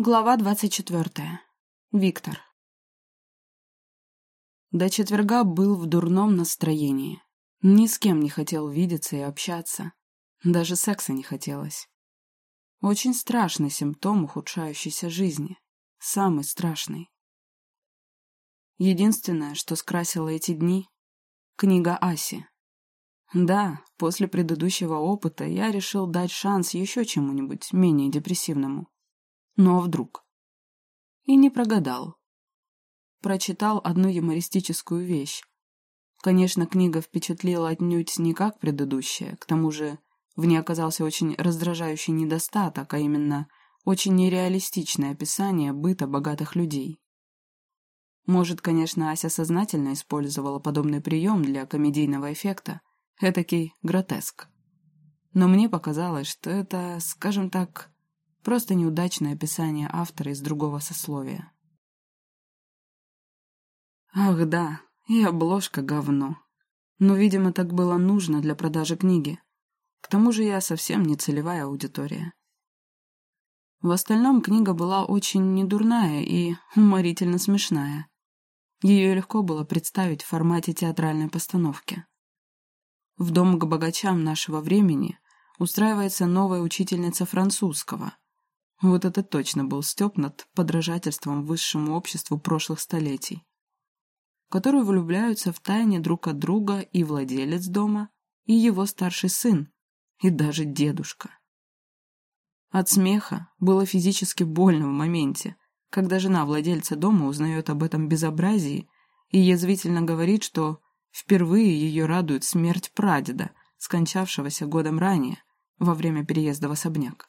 Глава двадцать четвертая. Виктор. До четверга был в дурном настроении. Ни с кем не хотел видеться и общаться. Даже секса не хотелось. Очень страшный симптом ухудшающейся жизни. Самый страшный. Единственное, что скрасило эти дни — книга Аси. Да, после предыдущего опыта я решил дать шанс еще чему-нибудь менее депрессивному. Но вдруг? И не прогадал. Прочитал одну юмористическую вещь. Конечно, книга впечатлила отнюдь не как предыдущая, к тому же в ней оказался очень раздражающий недостаток, а именно очень нереалистичное описание быта богатых людей. Может, конечно, Ася сознательно использовала подобный прием для комедийного эффекта, этакий гротеск. Но мне показалось, что это, скажем так, Просто неудачное описание автора из другого сословия. Ах да, и обложка говно. Но, видимо, так было нужно для продажи книги. К тому же я совсем не целевая аудитория. В остальном книга была очень недурная и уморительно смешная. Ее легко было представить в формате театральной постановки. В дом к богачам нашего времени устраивается новая учительница французского – вот это точно был стёб над подражательством высшему обществу прошлых столетий, которые влюбляются в тайне друг от друга и владелец дома, и его старший сын, и даже дедушка. От смеха было физически больно в моменте, когда жена владельца дома узнает об этом безобразии и язвительно говорит, что впервые ее радует смерть прадеда, скончавшегося годом ранее, во время переезда в особняк.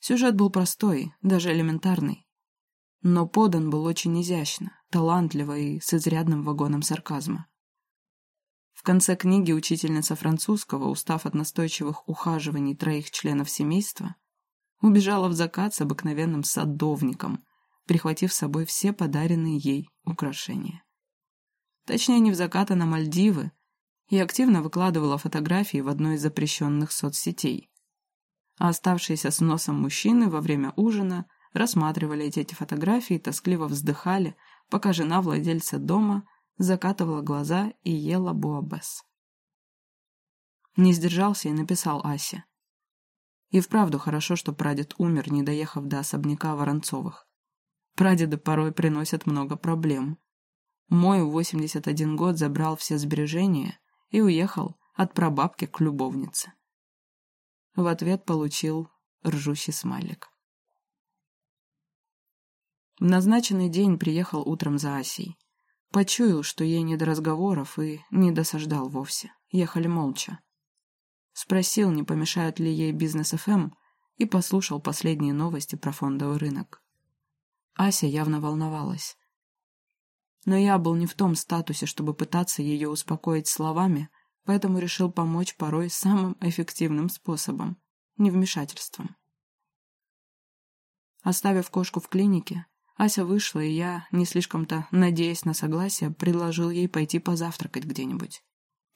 Сюжет был простой, даже элементарный. Но подан был очень изящно, талантливо и с изрядным вагоном сарказма. В конце книги учительница французского, устав от настойчивых ухаживаний троих членов семейства, убежала в закат с обыкновенным садовником, прихватив с собой все подаренные ей украшения. Точнее, не в закат, а на Мальдивы, и активно выкладывала фотографии в одной из запрещенных соцсетей а оставшиеся с носом мужчины во время ужина рассматривали эти фотографии и тоскливо вздыхали, пока жена владельца дома закатывала глаза и ела буабес. Не сдержался и написал Асе. И вправду хорошо, что прадед умер, не доехав до особняка Воронцовых. Прадеды порой приносят много проблем. Мой в 81 год забрал все сбережения и уехал от прабабки к любовнице. В ответ получил ржущий смайлик. В назначенный день приехал утром за Асей. Почуял, что ей не до разговоров, и не досаждал вовсе. Ехали молча. Спросил, не помешают ли ей бизнес ФМ, эм, и послушал последние новости про фондовый рынок. Ася явно волновалась. Но я был не в том статусе, чтобы пытаться ее успокоить словами, поэтому решил помочь порой самым эффективным способом – невмешательством. Оставив кошку в клинике, Ася вышла, и я, не слишком-то надеясь на согласие, предложил ей пойти позавтракать где-нибудь.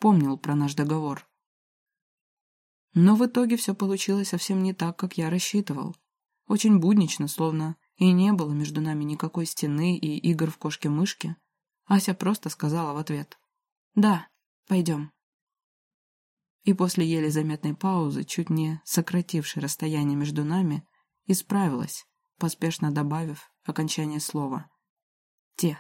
Помнил про наш договор. Но в итоге все получилось совсем не так, как я рассчитывал. Очень буднично, словно и не было между нами никакой стены и игр в кошки-мышки. Ася просто сказала в ответ «Да, пойдем» и после еле заметной паузы, чуть не сократившей расстояние между нами, исправилась, поспешно добавив окончание слова «те».